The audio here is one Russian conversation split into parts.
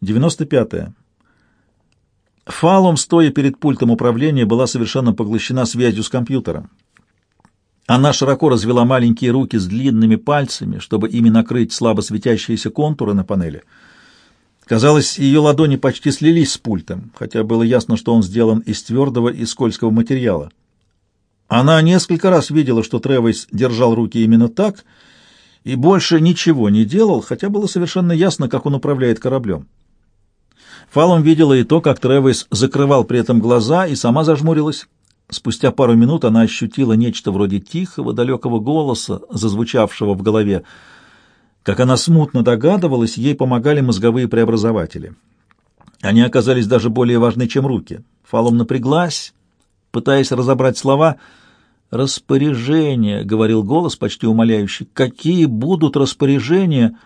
95. -е. Фалом, стоя перед пультом управления, была совершенно поглощена связью с компьютером. Она широко развела маленькие руки с длинными пальцами, чтобы ими накрыть слабо светящиеся контуры на панели. Казалось, ее ладони почти слились с пультом, хотя было ясно, что он сделан из твердого и скользкого материала. Она несколько раз видела, что Тревис держал руки именно так и больше ничего не делал, хотя было совершенно ясно, как он управляет кораблем. Фалом видела и то, как Тревис закрывал при этом глаза и сама зажмурилась. Спустя пару минут она ощутила нечто вроде тихого, далекого голоса, зазвучавшего в голове. Как она смутно догадывалась, ей помогали мозговые преобразователи. Они оказались даже более важны, чем руки. Фалом напряглась, пытаясь разобрать слова. «Распоряжения», — говорил голос, почти умоляющий. «Какие будут распоряжения?»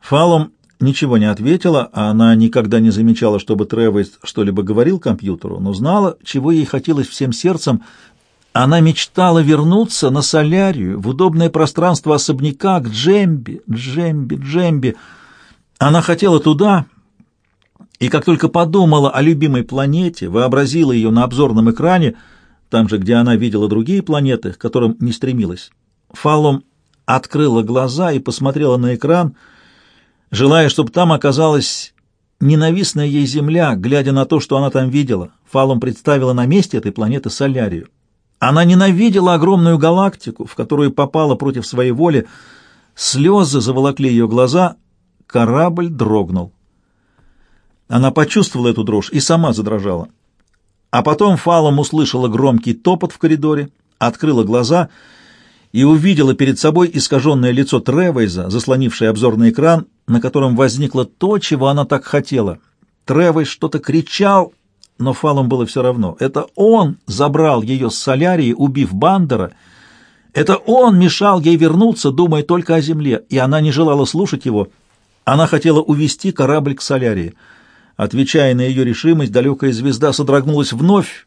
Фалом ничего не ответила, а она никогда не замечала, чтобы Тревис что-либо говорил компьютеру, но знала, чего ей хотелось всем сердцем. Она мечтала вернуться на солярию, в удобное пространство особняка, к Джемби, Джемби, Джемби. Она хотела туда, и как только подумала о любимой планете, вообразила ее на обзорном экране, там же, где она видела другие планеты, к которым не стремилась, Фалом открыла глаза и посмотрела на экран — желая, чтобы там оказалась ненавистная ей Земля, глядя на то, что она там видела. Фалом представила на месте этой планеты Солярию. Она ненавидела огромную галактику, в которую попала против своей воли. Слезы заволокли ее глаза, корабль дрогнул. Она почувствовала эту дрожь и сама задрожала. А потом Фалом услышала громкий топот в коридоре, открыла глаза увидела перед собой искаженное лицо Тревейза, заслонившее обзорный экран, на котором возникло то, чего она так хотела. Тревой что-то кричал, но Фалом было все равно. Это он забрал ее с солярии, убив Бандера. Это он мешал ей вернуться, думая только о земле, и она не желала слушать его. Она хотела увести корабль к солярии. Отвечая на ее решимость, далекая звезда содрогнулась вновь,